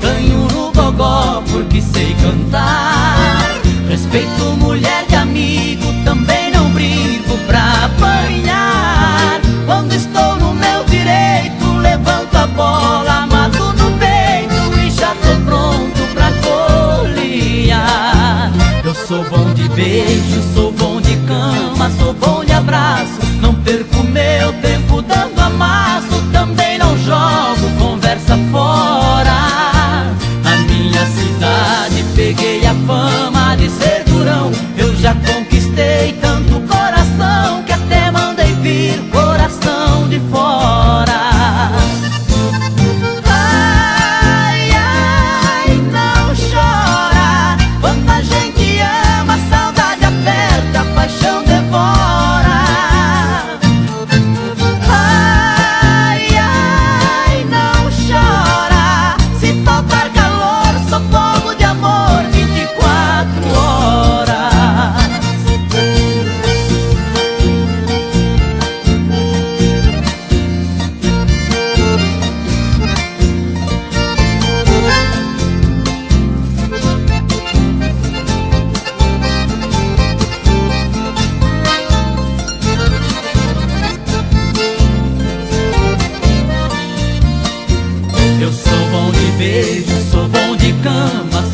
Canho no gogó porque sei cantar. Respeito mulher e amigo Também não brinco pra apanhar. Quando estou no meu direito Levanto a bola, mato no peito E já tô pronto pra colear Eu sou bom de beijo, sou bom de cama Sou bom de abraço. Não perco meu tempo dando a mais. Beijo, sou bom de cama,